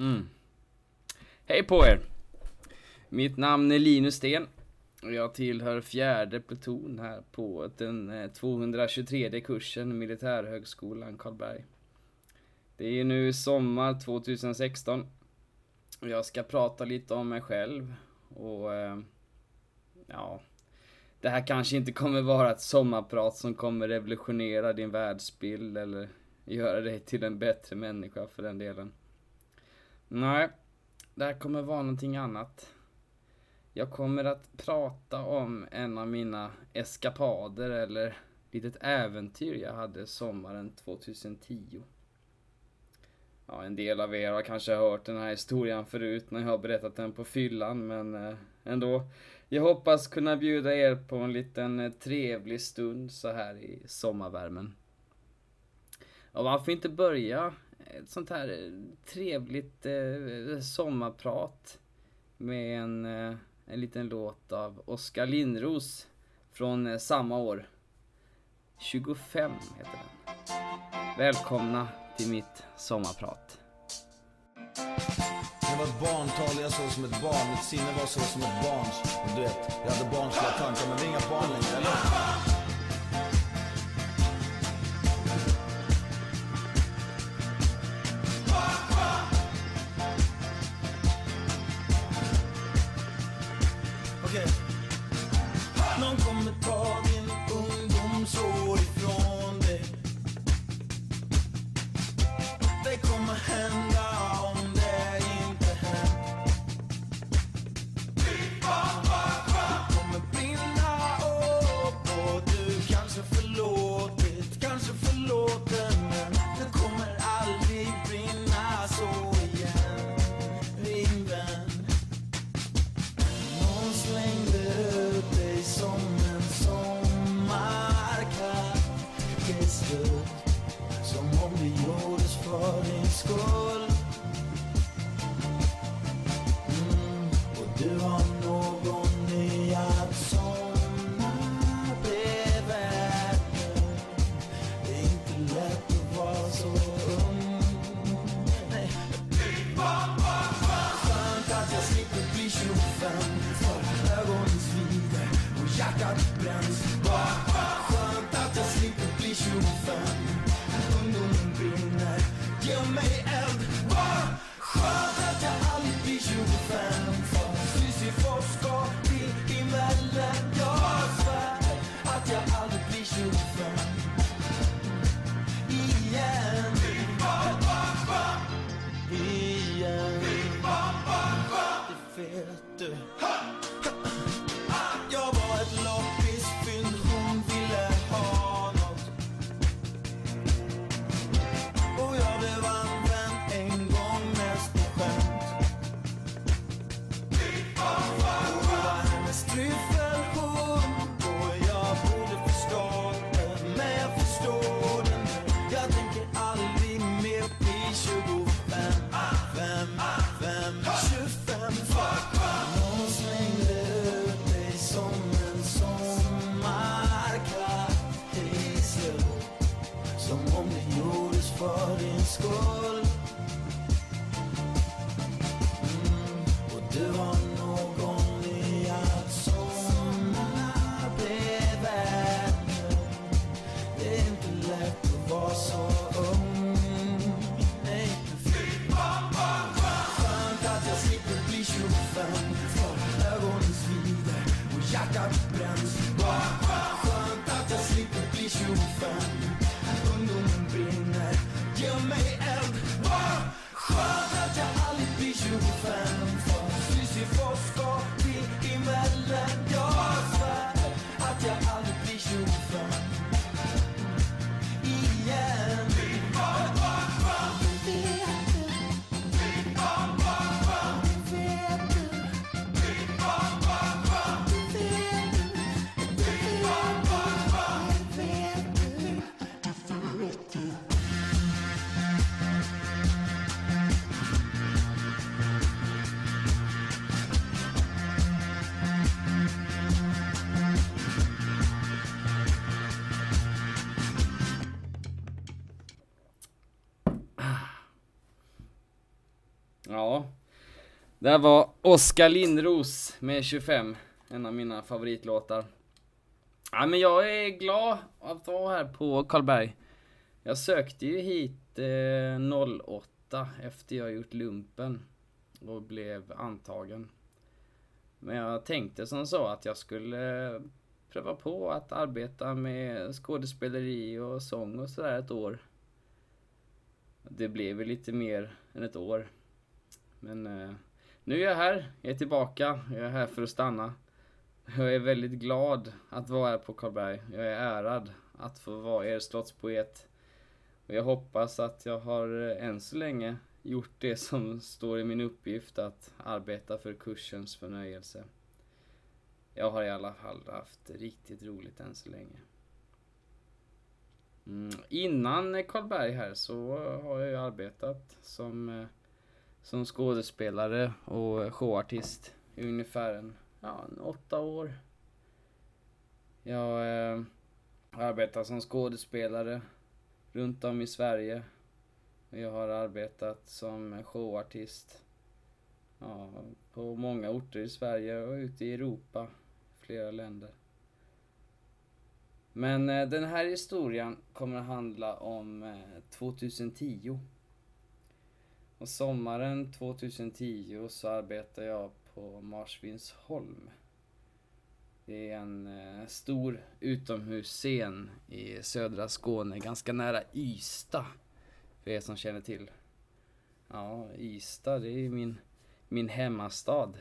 Mm. Hej på er! Mitt namn är Linus Sten. Och jag tillhör fjärde pluton här på den eh, 223 kursen Militärhögskolan Karlberg. Det är nu sommar 2016. Och jag ska prata lite om mig själv och eh, ja, det här kanske inte kommer vara ett sommarprat som kommer revolutionera din världsbild eller göra dig till en bättre människa för den delen. Nej, det här kommer vara någonting annat. Jag kommer att prata om en av mina eskapader eller litet äventyr jag hade sommaren 2010. Ja, en del av er har kanske hört den här historien förut när jag har berättat den på fyllan, men eh, ändå. Jag hoppas kunna bjuda er på en liten eh, trevlig stund så här i sommarvärmen. Och varför inte börja ett sånt här eh, trevligt eh, sommarprat med en, eh, en liten låt av Oskar Lindros från eh, samma år. 25 heter den. Välkomna till mitt sommarprat. Jag var ett barn talade jag så som ett barn, mitt sinne var så som ett barns. Och du vet, jag hade barnsliga tankar men vi är inga barn längre, eller? Det här var Oskar Lindros med 25, en av mina favoritlåtar. Ja, men jag är glad att vara här på Karlberg. Jag sökte ju hit eh, 08 efter jag gjort lumpen och blev antagen. Men jag tänkte som så att jag skulle pröva på att arbeta med skådespeleri och sång och sådär ett år. Det blev väl lite mer än ett år. Men eh, nu är jag här, jag är tillbaka, jag är här för att stanna. Jag är väldigt glad att vara här på Karlberg. Jag är ärad att få vara er slottspoet. Och jag hoppas att jag har eh, än så länge gjort det som står i min uppgift att arbeta för kursens förnöjelse. Jag har i alla fall haft riktigt roligt än så länge. Mm. Innan Karlberg här så har jag ju arbetat som, eh, som skådespelare och showartist i ungefär en, ja, en åtta år. Jag eh, har arbetat som skådespelare runt om i Sverige. Jag har arbetat som showartist ja, på många orter i Sverige och ute i Europa, flera länder. Men eh, den här historien kommer att handla om eh, 2010. Och sommaren 2010 så arbetar jag på Marsvinsholm. Det är en eh, stor utomhusscen i södra Skåne, ganska nära Ystad. För er som känner till. Ja, Ystad, det är min, min hemmastad.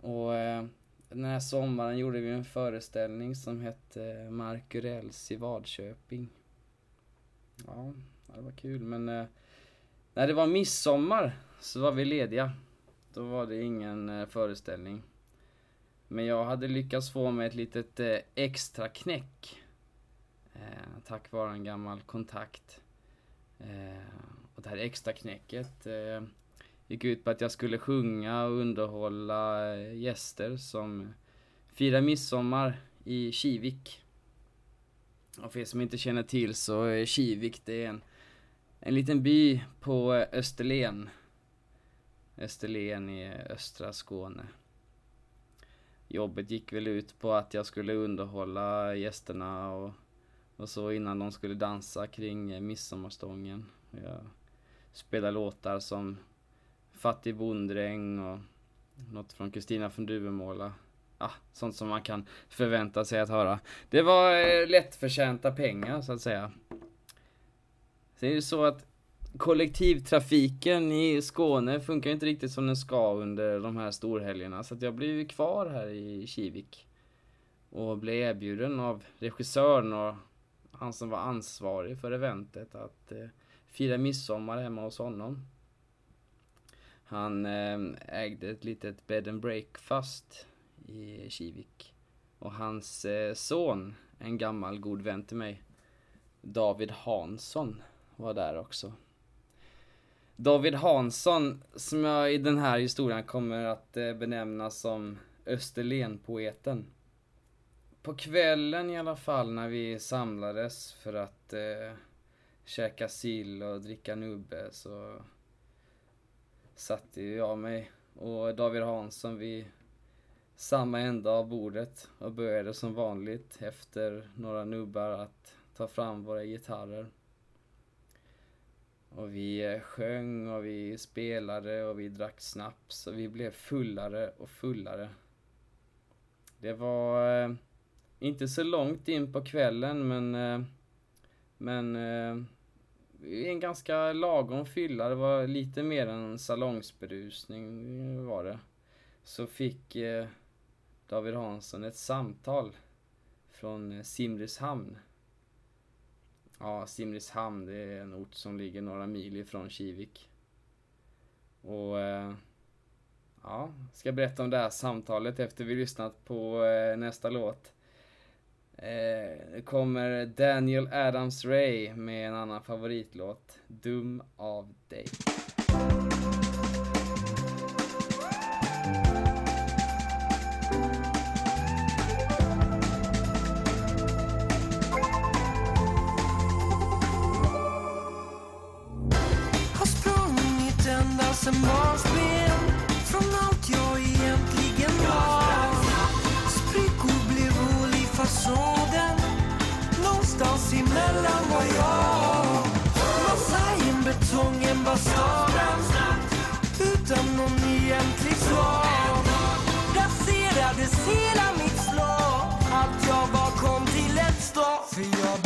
Och eh, den här sommaren gjorde vi en föreställning som hette eh, Markurells i Vadköping. Ja, det var kul men eh, när det var midsommar så var vi lediga. Då var det ingen eh, föreställning. Men jag hade lyckats få mig ett litet eh, extra knäck. Eh, tack vare en gammal kontakt. Eh, och det här extra knäcket eh, gick ut på att jag skulle sjunga och underhålla eh, gäster som firar midsommar i Kivik. Och för er som inte känner till så är Kivik det är en, en liten by på Österlen. Österlen i östra Skåne. Jobbet gick väl ut på att jag skulle underhålla gästerna och, och så innan de skulle dansa kring midsommarstången. Jag spelade låtar som Fattig bonddräng och något från Kristina från Duvemåla. Ah, sånt som man kan förvänta sig att höra. Det var eh, lättförtjänta pengar så att säga. Det är ju så att kollektivtrafiken i Skåne funkar inte riktigt som den ska under de här storhelgerna. Så att jag blev kvar här i Kivik. Och blev erbjuden av regissören och han som var ansvarig för eventet att eh, fira midsommar hemma hos honom. Han eh, ägde ett litet bed and breakfast i Kivik. Och hans eh, son, en gammal god vän till mig, David Hansson, var där också. David Hansson, som jag i den här historien kommer att eh, benämna som Österlenpoeten. På kvällen i alla fall när vi samlades för att eh, käka sill och dricka nubbe så satte jag mig och David Hansson vid samma ända av bordet och började som vanligt efter några nubbar att ta fram våra gitarrer. Och vi eh, sjöng och vi spelade och vi drack snaps och vi blev fullare och fullare. Det var eh, inte så långt in på kvällen men eh, men en ganska lagom fylla. Det var lite mer än salongsberusning var det. Så fick David Hansson ett samtal från Simrishamn. Ja, Simrishamn det är en ort som ligger några mil ifrån Kivik. Och eh, ja, ska berätta om det här samtalet efter vi lyssnat på eh, nästa låt. Eh, kommer Daniel Adams-Ray med en annan favoritlåt, Dum av dig. emellan var jag. Massajen, betongen, basaden Utan någon egentlig svar Raserades hela mitt slag. Allt jag var kom till ett stopp.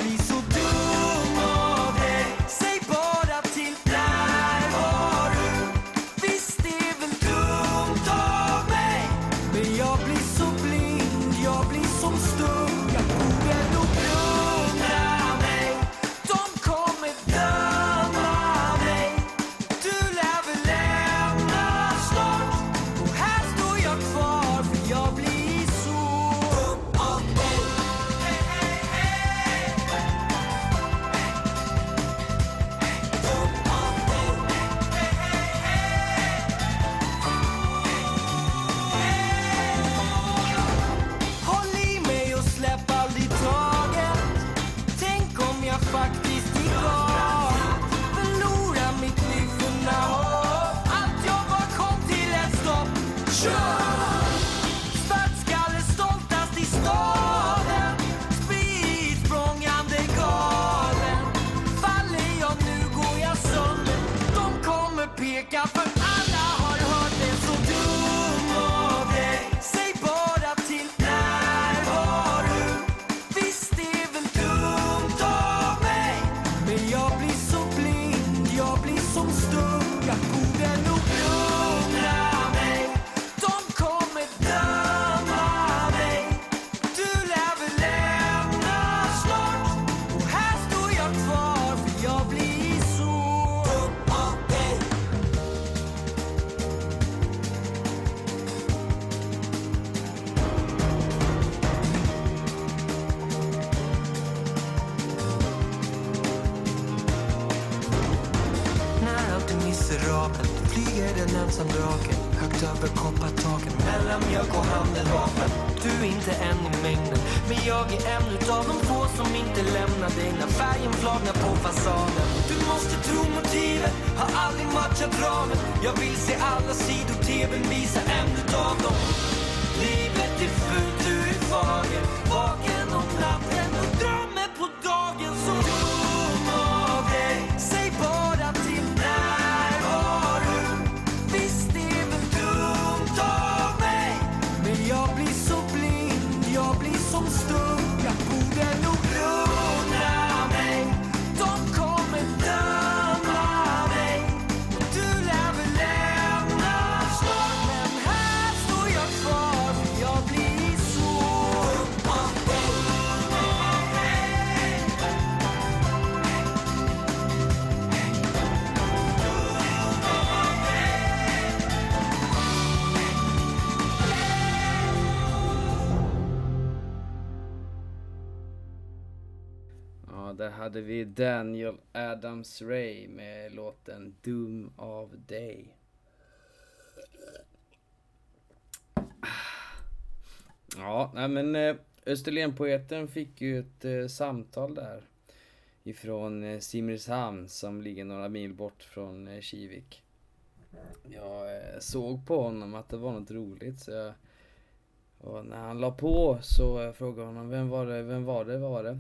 Miserabel flyger en ensam drake högt över koppartaken mellan mjölk och handelvapen. Du är inte en i mängden, men jag är en utav de få som inte lämnar dig när färgen flagnar på fasaden. Du måste tro motivet, har aldrig matchat ramen. Jag vill se alla sidor, tvn visa en utav dem. Livet är fult, du är fager, vaken om natten och drömmer på dagen. Så där hade vi Daniel Adams-Ray med låten Doom of Day. Ja, nej men eh, Österlenpoeten fick ju ett eh, samtal där ifrån eh, Simrishamn som ligger några mil bort från Kivik. Jag såg på honom att det var något roligt så jag, och när han la på så frågade jag honom vem var det, vem var det, vad var det?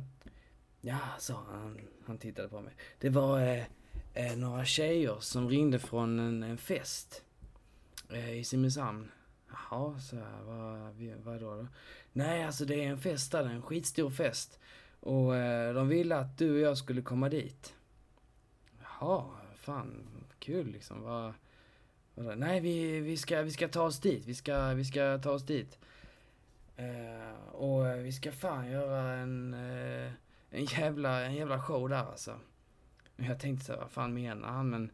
Ja, sa han. Han tittade på mig. Det var eh, eh, några tjejer som ringde från en, en fest eh, i Simrishamn. Jaha, så jag. Vad, vad då, då? Nej, alltså det är en fest där, en skitstor fest. Och eh, de ville att du och jag skulle komma dit. Jaha, fan, kul liksom. Vad, vad, nej, vi, vi, ska, vi ska ta oss dit. Vi ska, vi ska ta oss dit. Eh, och eh, vi ska fan göra en... Eh, en jävla, en jävla show där alltså. Jag tänkte så här, vad fan menar han? Men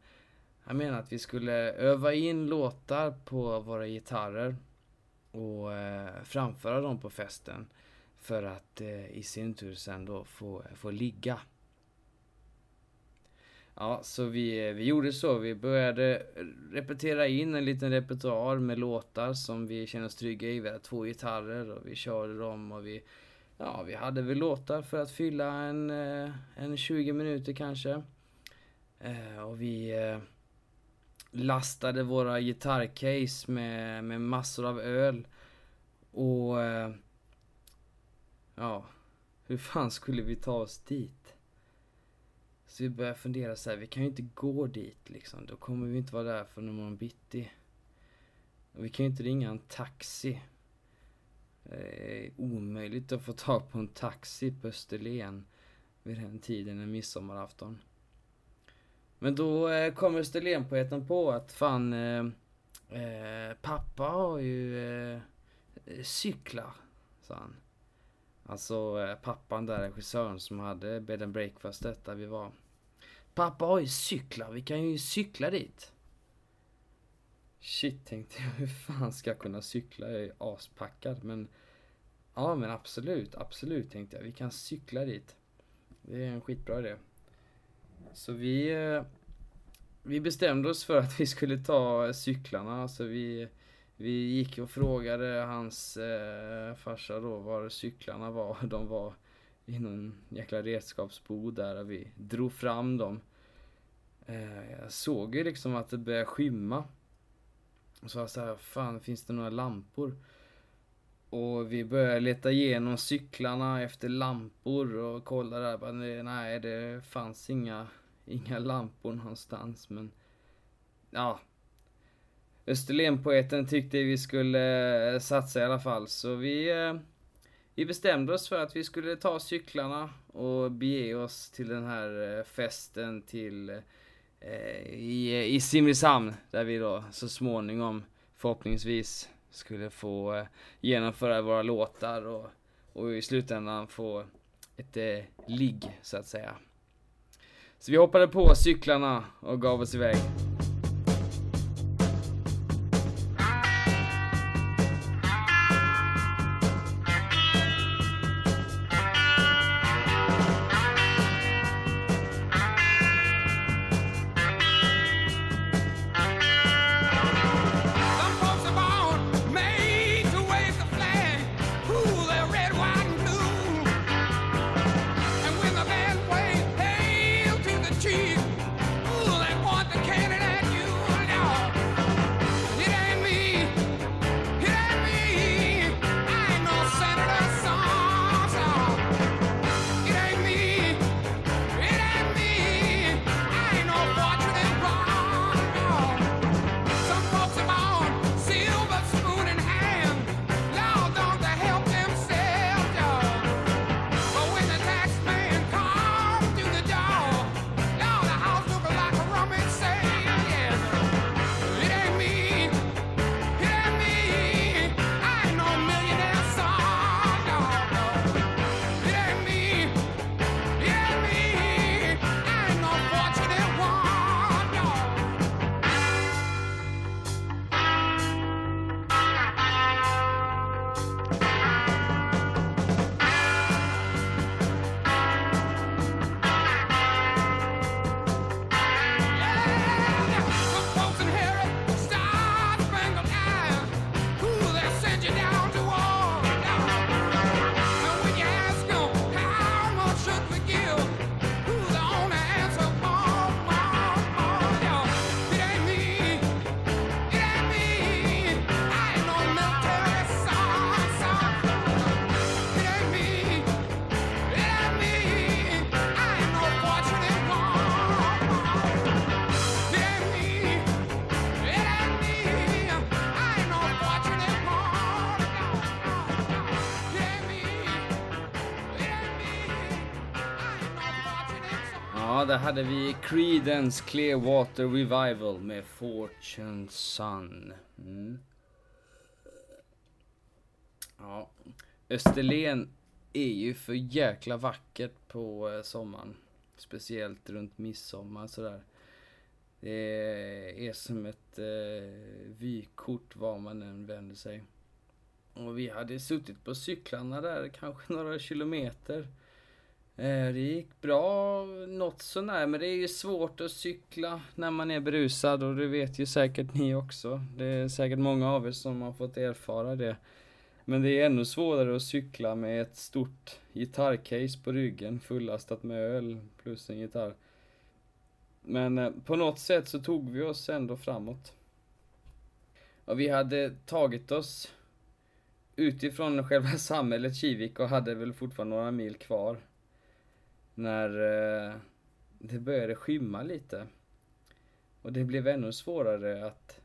han menar att vi skulle öva in låtar på våra gitarrer och eh, framföra dem på festen för att eh, i sin tur sen då få, få ligga. Ja, så vi, vi gjorde så. Vi började repetera in en liten repertoar med låtar som vi kände oss trygga i. Vi hade två gitarrer och vi körde dem och vi Ja, vi hade väl låtar för att fylla en, eh, en 20 minuter kanske. Eh, och vi eh, lastade våra gitarrcase med, med massor av öl. Och... Ja, hur fan skulle vi ta oss dit? Så vi började fundera så här, vi kan ju inte gå dit liksom. Då kommer vi inte vara där förrän imorgon bitti. Och vi kan ju inte ringa en taxi. Det är omöjligt att få tag på en taxi på Österlen vid den tiden, en midsommarafton. Men då eh, kom Österlenpoeten på att fan, eh, eh, pappa har ju eh, cyklar, sa han. Alltså eh, pappan där, regissören som hade bed and breakfastet där vi var. Pappa har ju cyklar, vi kan ju cykla dit. Shit tänkte jag, hur fan ska jag kunna cykla? Jag är aspackad men Ja men absolut, absolut tänkte jag. Vi kan cykla dit. Det är en skitbra idé. Så vi eh, Vi bestämde oss för att vi skulle ta cyklarna. Så vi Vi gick och frågade hans eh, farsa då var cyklarna var. De var i någon jäkla redskapsbod där och vi drog fram dem. Eh, jag såg ju liksom att det började skymma. Och så var jag så här, fan finns det några lampor? Och vi började leta igenom cyklarna efter lampor och kolla där. Bara, nej, det fanns inga, inga lampor någonstans. Men ja. Österlenpoeten tyckte vi skulle eh, satsa i alla fall. Så vi, eh, vi bestämde oss för att vi skulle ta cyklarna och bege oss till den här eh, festen till Eh, i, i Simrishamn. Där vi då så småningom förhoppningsvis skulle få eh, genomföra våra låtar och, och i slutändan få ett eh, ligg så att säga. Så vi hoppade på cyklarna och gav oss iväg. Hade vi Creedence Clearwater Revival med Fortune Sun. Mm. Ja, Österlen är ju för jäkla vackert på eh, sommaren. Speciellt runt midsommar sådär. Det är som ett eh, vykort var man än vänder sig. Och vi hade suttit på cyklarna där kanske några kilometer. Eh, det gick bra, något sånär, men det är ju svårt att cykla när man är berusad och det vet ju säkert ni också. Det är säkert många av er som har fått erfara det. Men det är ännu svårare att cykla med ett stort gitarrcase på ryggen fullastat med öl plus en gitarr. Men eh, på något sätt så tog vi oss ändå framåt. Och vi hade tagit oss utifrån själva samhället Kivik och hade väl fortfarande några mil kvar. När, eh, det började skymma lite. Och det blev ännu svårare att,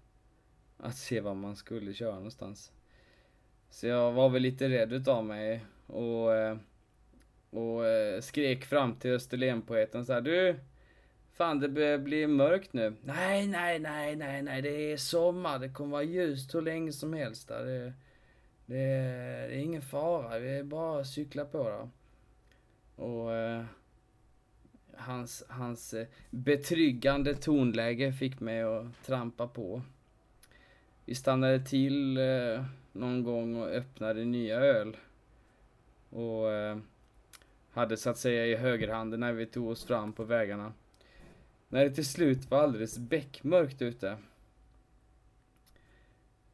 att se var man skulle köra någonstans. Så jag var väl lite rädd utav mig och, eh, och eh, skrek fram till Österlenpoeten så här, Du! Fan det börjar bli mörkt nu. Nej, nej, nej, nej, nej, det är sommar. Det kommer vara ljust hur länge som helst där. Det, det, det är ingen fara. Vi är bara cykla på då. Och hans, hans eh, betryggande tonläge fick mig att trampa på. Vi stannade till eh, någon gång och öppnade nya öl. Och eh, hade så att säga i högerhanden när vi tog oss fram på vägarna. När det till slut var alldeles beckmörkt ute.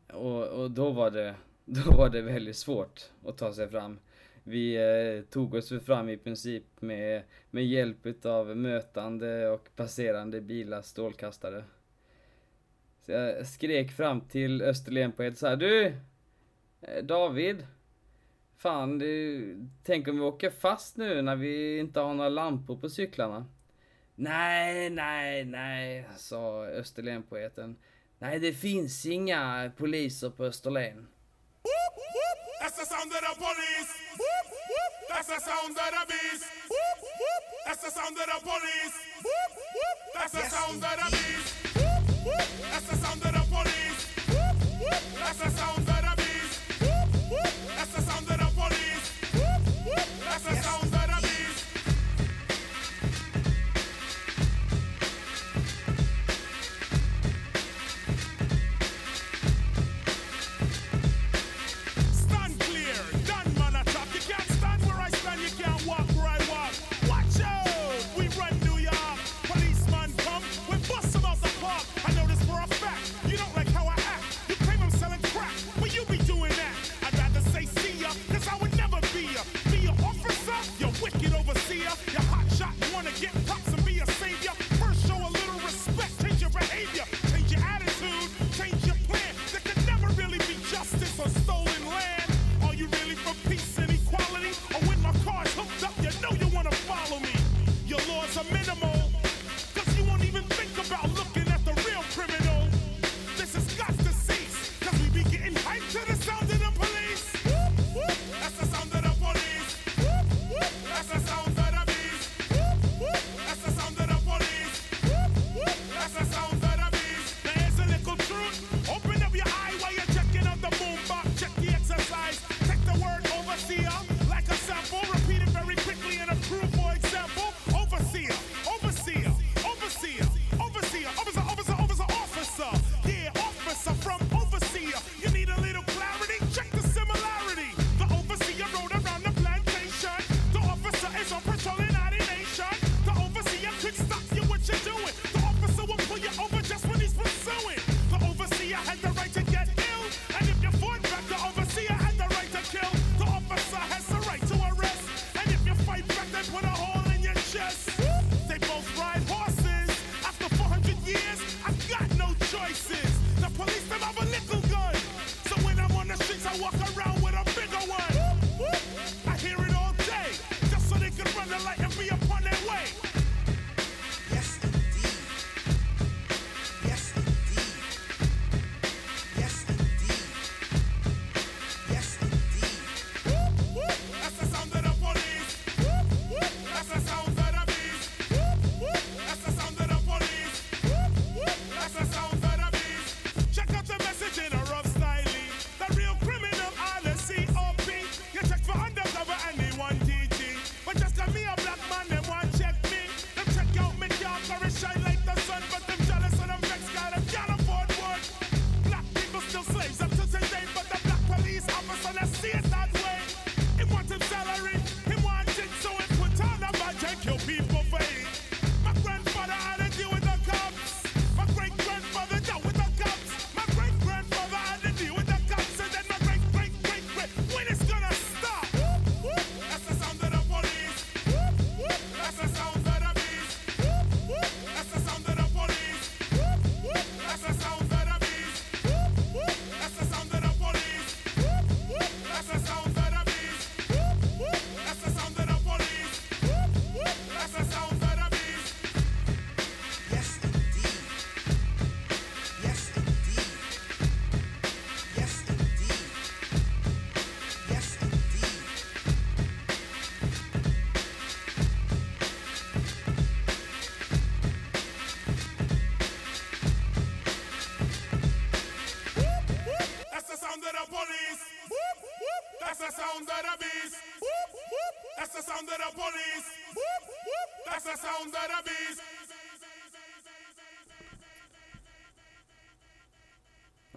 Och, och då var det, då var det väldigt svårt att ta sig fram. Vi eh, tog oss fram i princip med, med hjälp av mötande och passerande bilars strålkastare. Så jag skrek fram till Österlen på ett så här, Du! Eh, David! Fan, du, tänk om vi åker fast nu när vi inte har några lampor på cyklarna? Nej, nej, nej, sa Österlenpoeten. Nej, det finns inga poliser på Österlen. That's the sound of the police. That's the sound of the beast. That's the sound of the police. That's the sound of the beast. That's the sound of the police. That's the sound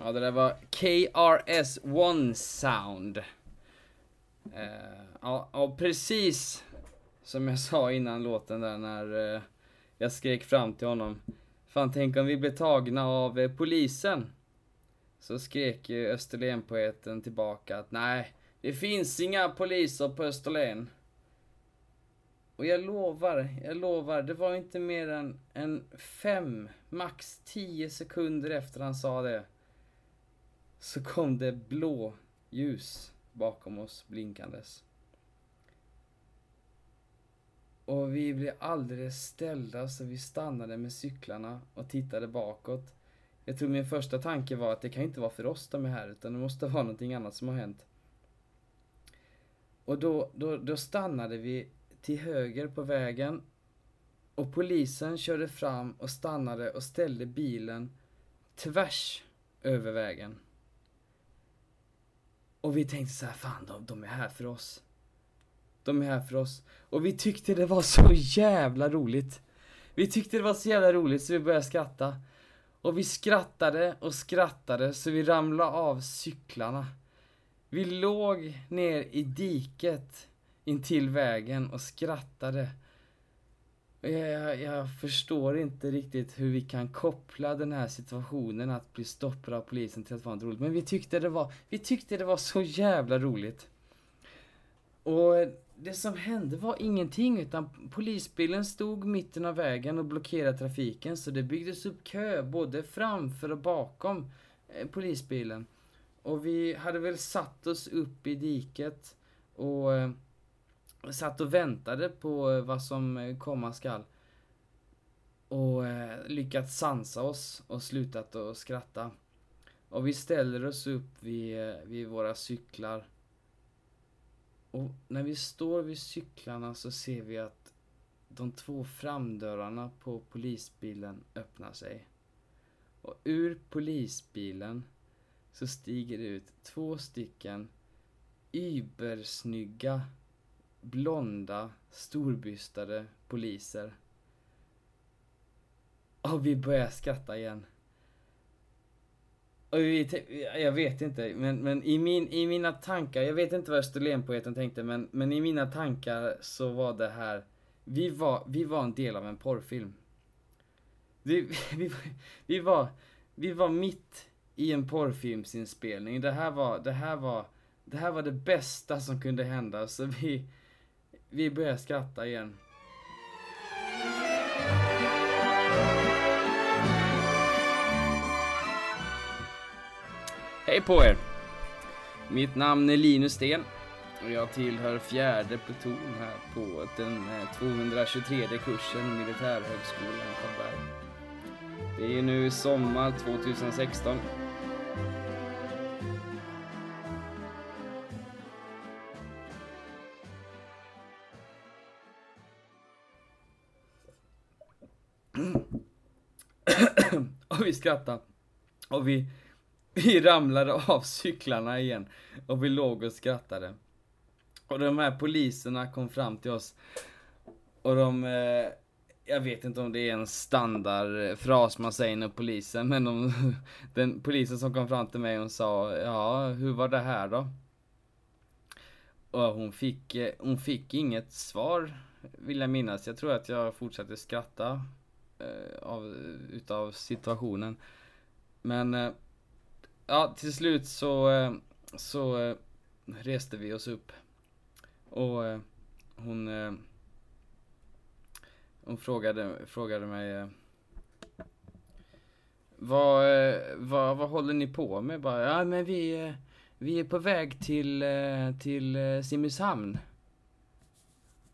Ja, det där var KRS One Sound. Eh, ja, och precis som jag sa innan låten där när eh, jag skrek fram till honom. Fan, tänk om vi blev tagna av eh, polisen. Så skrek ju Österlenpoeten tillbaka att nej, det finns inga poliser på Österlen. Och jag lovar, jag lovar, det var inte mer än, än fem, max tio sekunder efter han sa det. Så kom det blå ljus bakom oss blinkandes. Och vi blev alldeles ställda så vi stannade med cyklarna och tittade bakåt. Jag tror min första tanke var att det kan inte vara för oss de är här utan det måste vara någonting annat som har hänt. Och då, då, då stannade vi till höger på vägen och polisen körde fram och stannade och ställde bilen tvärs över vägen. Och vi tänkte så här, fan de, de är här för oss. De är här för oss. Och vi tyckte det var så jävla roligt. Vi tyckte det var så jävla roligt så vi började skratta. Och vi skrattade och skrattade så vi ramlade av cyklarna. Vi låg ner i diket intill vägen och skrattade. Jag, jag, jag förstår inte riktigt hur vi kan koppla den här situationen att bli stoppad av polisen till att vara roligt. Men vi tyckte det var, vi tyckte det var så jävla roligt. Och det som hände var ingenting utan polisbilen stod mitten av vägen och blockerade trafiken så det byggdes upp kö både framför och bakom eh, polisbilen. Och vi hade väl satt oss upp i diket och eh, satt och väntade på eh, vad som eh, komma skall. Och eh, lyckats sansa oss och slutat att skratta. Och vi ställer oss upp vid, eh, vid våra cyklar. Och när vi står vid cyklarna så ser vi att de två framdörrarna på polisbilen öppnar sig. Och ur polisbilen så stiger det ut två stycken übersnygga, blonda, storbystade poliser. Och vi börjar skratta igen. Och vi, jag vet inte, men, men i, min, i mina tankar, jag vet inte vad Österlenpoeten tänkte, men, men i mina tankar så var det här, vi var, vi var en del av en porrfilm. Vi, vi, vi, var, vi var mitt i en porrfilmsinspelning. Det här var, det här var, det här var det bästa som kunde hända, så vi, vi börjar skratta igen. Hej på er! Mitt namn är Linus Sten och jag tillhör fjärde pluton här på den eh, 223 kursen Militärhögskolan Karlberg. Det är nu sommar 2016. Skrattade. Och vi, vi ramlade av cyklarna igen. Och vi låg och skrattade. Och de här poliserna kom fram till oss. Och de... Eh, jag vet inte om det är en standardfras eh, man säger när polisen, men de, den polisen som kom fram till mig hon sa Ja, hur var det här då? Och hon fick, eh, hon fick inget svar, vill jag minnas. Jag tror att jag fortsatte skratta Eh, av, utav situationen. Men eh, ja, till slut så, eh, så eh, reste vi oss upp. Och eh, hon, eh, hon frågade, frågade mig eh, vad, eh, vad, vad håller ni på med? Bara, ja men vi, eh, vi är på väg till, eh, till eh, Simrishamn.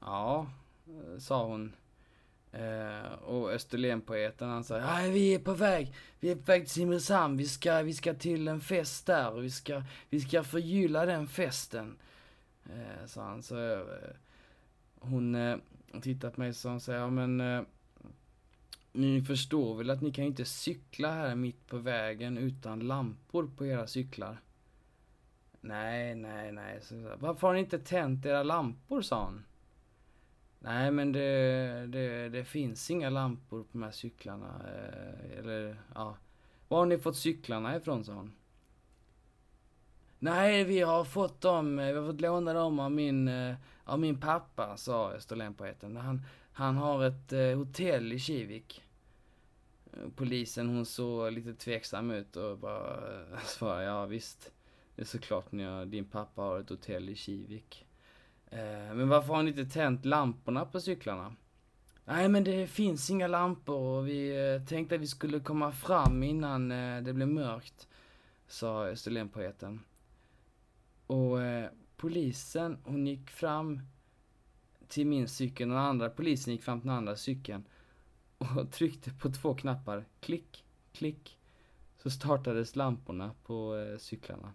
Ja, eh, sa hon. Eh, och Österlenpoeten han sa, ja vi är på väg, vi är på väg till Simrishamn, vi ska, vi ska till en fest där och vi ska, vi ska förgylla den festen. Eh, sa han, så eh, hon eh, tittar på mig och hon säger, ja men eh, ni förstår väl att ni kan ju inte cykla här mitt på vägen utan lampor på era cyklar? Nej, nej, nej. Så, Varför har ni inte tänt era lampor, sa hon. Nej, men det, det, det finns inga lampor på de här cyklarna. Eh, eller, ja. Var har ni fått cyklarna ifrån, sa hon. Nej, vi har fått dem, eh, vi har fått låna dem av min, eh, av min pappa, sa Österlenpoeten. Han, han har ett hotell i Kivik. Polisen hon såg lite tveksam ut och bara svarade ja visst. Det är såklart när din pappa har ett hotell i Kivik. Eh, men varför har ni inte tänt lamporna på cyklarna? Nej men det finns inga lampor och vi eh, tänkte att vi skulle komma fram innan eh, det blev mörkt. Sa Österlenpoeten. Och eh, polisen hon gick fram till min cykel och den andra polisen gick fram till den andra cykeln och tryckte på två knappar. Klick, klick. Så startades lamporna på eh, cyklarna.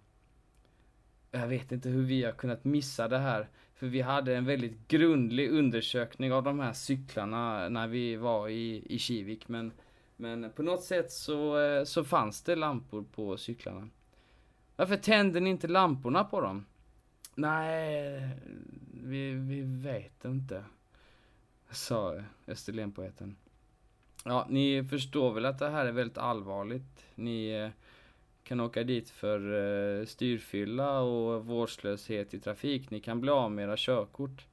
Jag vet inte hur vi har kunnat missa det här. För vi hade en väldigt grundlig undersökning av de här cyklarna när vi var i, i Kivik. Men, men på något sätt så, eh, så fanns det lampor på cyklarna. Varför tände ni inte lamporna på dem? Nej, vi, vi vet inte. Sa Österlenpoeten. Ja, ni förstår väl att det här är väldigt allvarligt. Ni eh, kan åka dit för eh, styrfylla och vårdslöshet i trafik. Ni kan bli av med era körkort.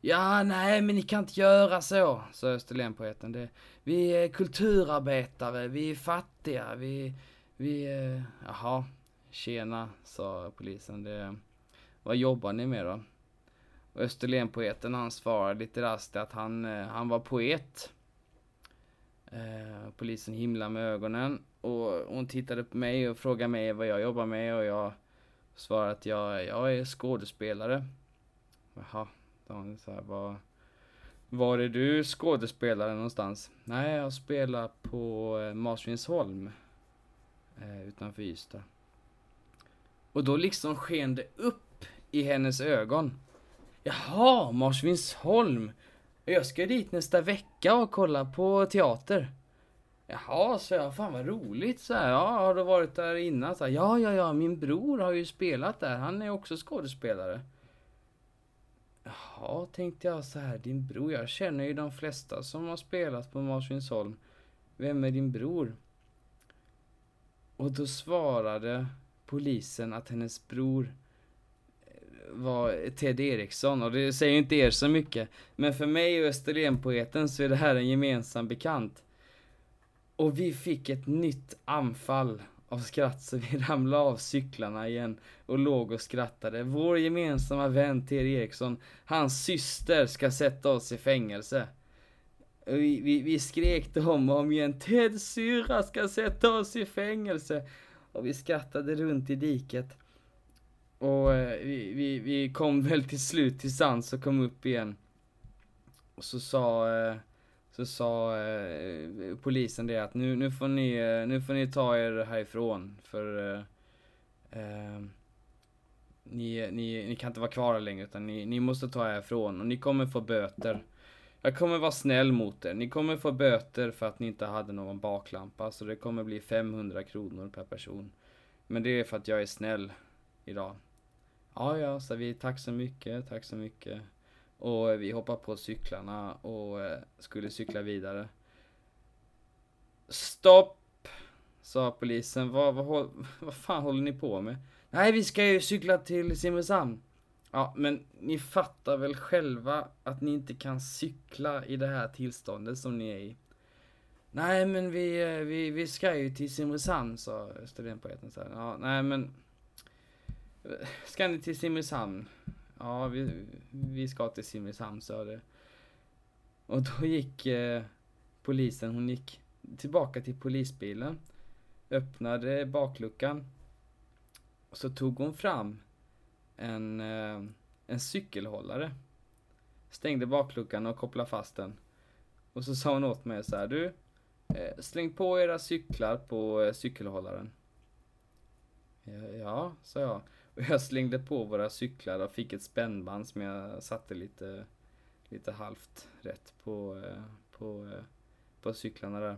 Ja, nej, men ni kan inte göra så, sa Österlenpoeten. Det, vi är kulturarbetare, vi är fattiga, vi, vi, eh, jaha, tjena, sa polisen. Det, vad jobbar ni med då? Och Österlenpoeten han svarade lite raskt att han, eh, han var poet. Eh, polisen himlade med ögonen och hon tittade på mig och frågade mig vad jag jobbar med och jag svarade att jag, jag är skådespelare. Jaha, då hon så här, var, var är du skådespelare någonstans? Nej, jag spelar på eh, Marsvinsholm eh, utanför Ystad. Och då liksom sken det upp i hennes ögon. Jaha, Marsvinsholm. Jag ska dit nästa vecka och kolla på teater. Jaha, så jag. Fan vad roligt. Så här, ja, har du varit där innan? Så här, ja, ja, ja, min bror har ju spelat där. Han är också skådespelare. Jaha, tänkte jag så här, din bror. Jag känner ju de flesta som har spelat på Marsvinsholm. Vem är din bror? Och då svarade polisen att hennes bror eh, var Ted Eriksson och det säger ju inte er så mycket. Men för mig och Österlenpoeten så är det här en gemensam bekant. Och vi fick ett nytt anfall av skratt så vi ramlade av cyklarna igen och låg och skrattade. Vår gemensamma vän Ted Eriksson, hans syster ska sätta oss i fängelse. Vi, vi, vi skrek till om och om igen, Teds syrra ska sätta oss i fängelse. Och vi skrattade runt i diket. Och eh, vi, vi, vi kom väl till slut till sans och kom upp igen. Och så sa, eh, så sa eh, polisen det att nu, nu, får ni, eh, nu får ni ta er härifrån för eh, eh, ni, ni, ni kan inte vara kvar här längre utan ni, ni måste ta er härifrån och ni kommer få böter. Jag kommer vara snäll mot er. Ni kommer få böter för att ni inte hade någon baklampa så det kommer bli 500 kronor per person. Men det är för att jag är snäll idag. Ja, ja, sa vi. Tack så mycket, tack så mycket. Och eh, vi hoppade på cyklarna och eh, skulle cykla vidare. Stopp! Sa polisen. Vad, vad, vad fan håller ni på med? Nej, vi ska ju cykla till Simrishamn. Ja, men ni fattar väl själva att ni inte kan cykla i det här tillståndet som ni är i. Nej, men vi, eh, vi, vi ska ju till Simrishamn, sa studentpoeten. Ja, nej, men Ska ni till Simrishamn? Ja, vi, vi ska till Simrishamn, sa det. Och då gick eh, polisen, hon gick tillbaka till polisbilen, öppnade bakluckan och så tog hon fram en, eh, en cykelhållare. Stängde bakluckan och kopplade fast den. Och så sa hon åt mig så här, du, eh, släng på era cyklar på eh, cykelhållaren. Ja, ja, sa jag. Jag slängde på våra cyklar och fick ett spännband som jag satte lite, lite halvt rätt på, eh, på, eh, på cyklarna där.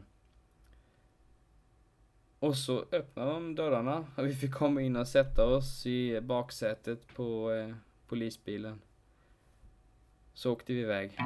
Och så öppnade de dörrarna och vi fick komma in och sätta oss i baksätet på eh, polisbilen. Så åkte vi iväg.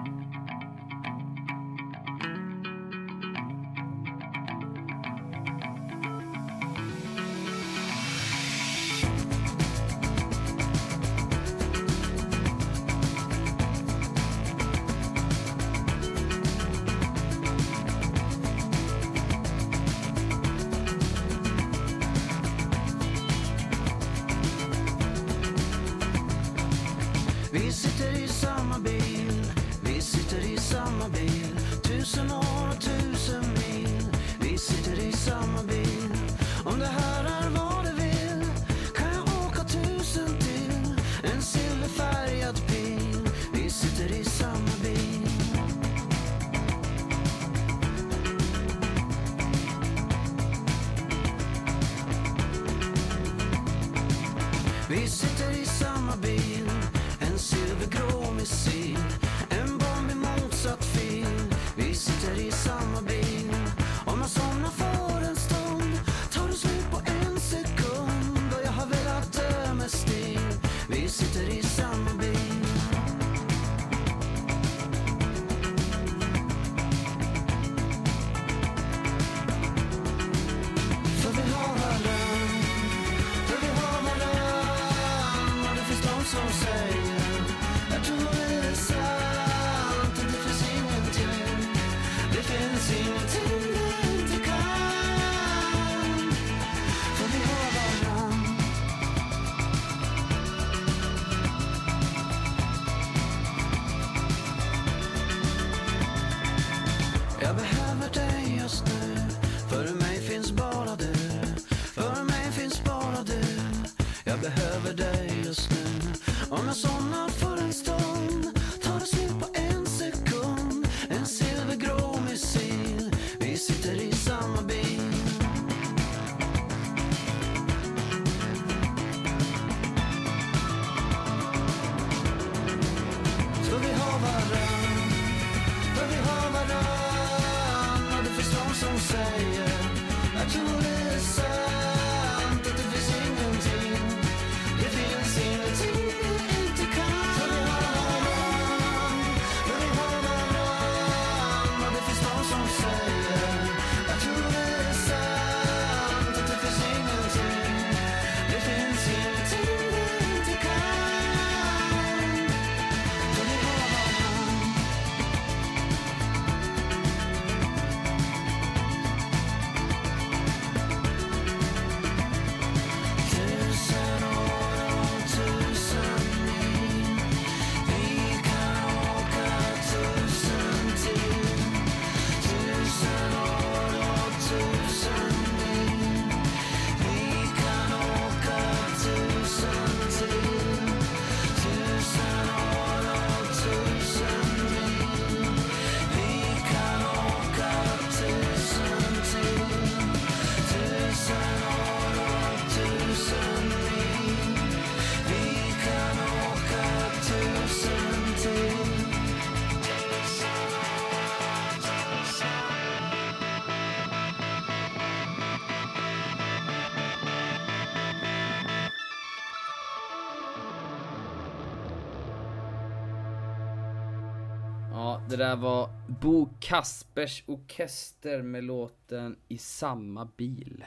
där var Bo Kaspers Orkester med låten I samma bil.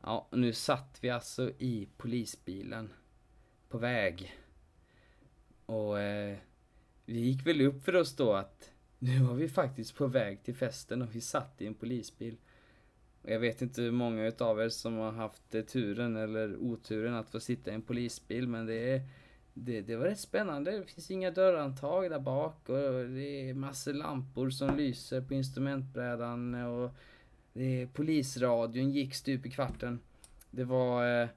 Ja, nu satt vi alltså i polisbilen på väg. Och eh, det gick väl upp för oss då att nu var vi faktiskt på väg till festen och vi satt i en polisbil. Och jag vet inte hur många utav er som har haft turen eller oturen att få sitta i en polisbil men det är det, det var rätt spännande. Det finns inga dörrantag där bak och det är massor lampor som lyser på instrumentbrädan och det, polisradion gick stup i kvarten. Det var, eh,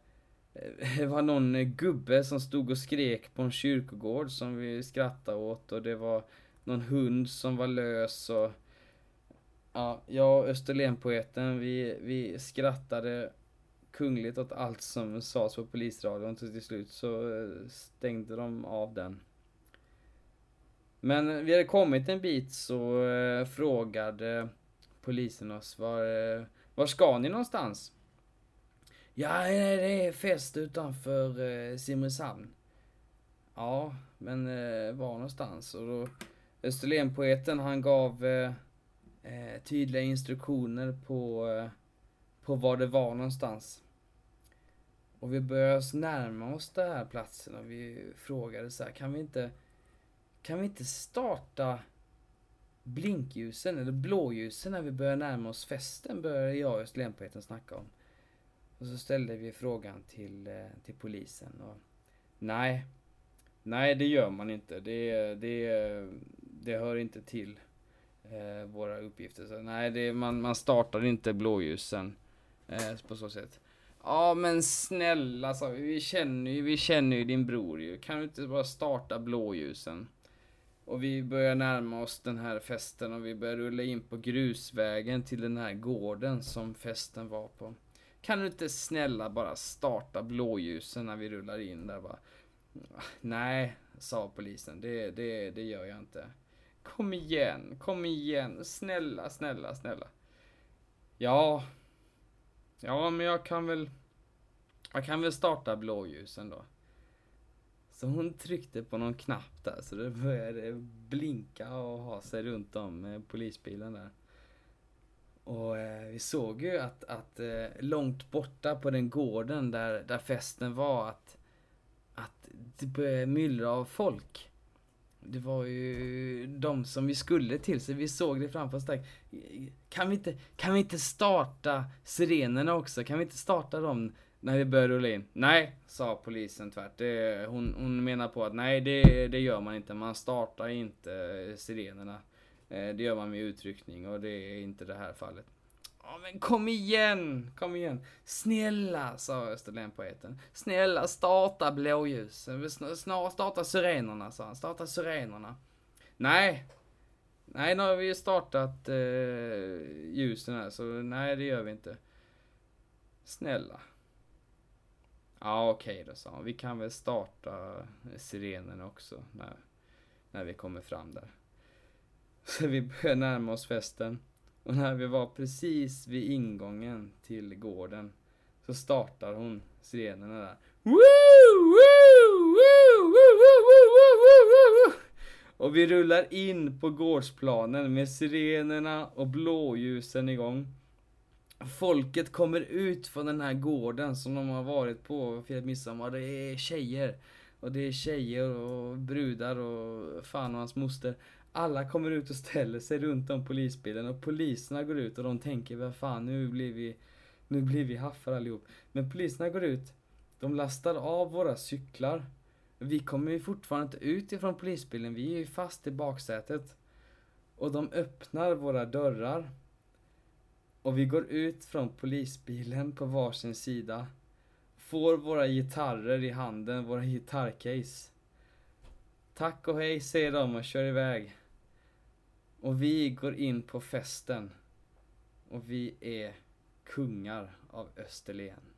det var någon gubbe som stod och skrek på en kyrkogård som vi skrattade åt och det var någon hund som var lös och ja, jag och Österlenpoeten vi, vi skrattade kungligt åt allt som sades på polisradion till slut så eh, stängde de av den. Men vi hade kommit en bit så eh, frågade polisen oss var, eh, var ska ni någonstans? Ja, det är fest utanför eh, Simrishamn. Ja, men eh, var någonstans? Och då Österlenpoeten han gav eh, eh, tydliga instruktioner på, på var det var någonstans. Och vi började närma oss den här platsen och vi frågade så här, kan vi inte, kan vi inte starta blinkljusen eller blåljusen när vi börjar närma oss festen, började jag och Österlenpoeten snacka om. Och så ställde vi frågan till, eh, till polisen och nej, nej det gör man inte. Det, det, det hör inte till eh, våra uppgifter. Så nej, det, man, man startar inte blåljusen eh, på så sätt. Ja men snälla sa vi, vi känner ju, vi känner ju din bror ju. Kan du inte bara starta blåljusen? Och vi börjar närma oss den här festen och vi börjar rulla in på grusvägen till den här gården som festen var på. Kan du inte snälla bara starta blåljusen när vi rullar in där bara? Nej, sa polisen, det, det, det gör jag inte. Kom igen, kom igen, snälla, snälla, snälla. Ja, ja men jag kan väl, jag kan väl starta blåljusen då. Så hon tryckte på någon knapp där så det började blinka och ha sig runt om eh, polisbilen där. Och eh, vi såg ju att, att eh, långt borta på den gården där, där festen var att, att det började myllra av folk. Det var ju de som vi skulle till, så vi såg det framför oss där. Kan vi inte, kan vi inte starta sirenerna också? Kan vi inte starta dem när vi börjar rulla in? Nej, sa polisen tvärt. Det, hon, hon menar på att nej, det, det gör man inte. Man startar inte sirenerna. Eh, det gör man med utryckning och det är inte det här fallet. Ja men kom igen, kom igen. Snälla, sa Österlenpoeten. Snälla starta blåljusen. Snart starta sirenerna, sa han. Starta sirenerna. Nej. Nej, nu har vi ju startat eh, ljusen här, så nej det gör vi inte. Snälla. Ja okej okay då, sa han. Vi kan väl starta sirenerna också när, när vi kommer fram där. Så vi börjar närma oss festen. Och när vi var precis vid ingången till gården så startar hon sirenerna där. Och vi rullar in på gårdsplanen med sirenerna och blåljusen igång. Folket kommer ut från den här gården som de har varit på och firat midsommar. Det är tjejer. Och det är tjejer och brudar och fan och hans moster. Alla kommer ut och ställer sig runt om polisbilen och poliserna går ut och de tänker vad fan nu blir vi nu blir vi haffar allihop. Men poliserna går ut, de lastar av våra cyklar. Vi kommer ju fortfarande inte ut ifrån polisbilen, vi är ju fast i baksätet. Och de öppnar våra dörrar. Och vi går ut från polisbilen på varsin sida. Får våra gitarrer i handen, våra gitarrcase. Tack och hej säger de och kör iväg. Och vi går in på festen. Och vi är kungar av Österlen.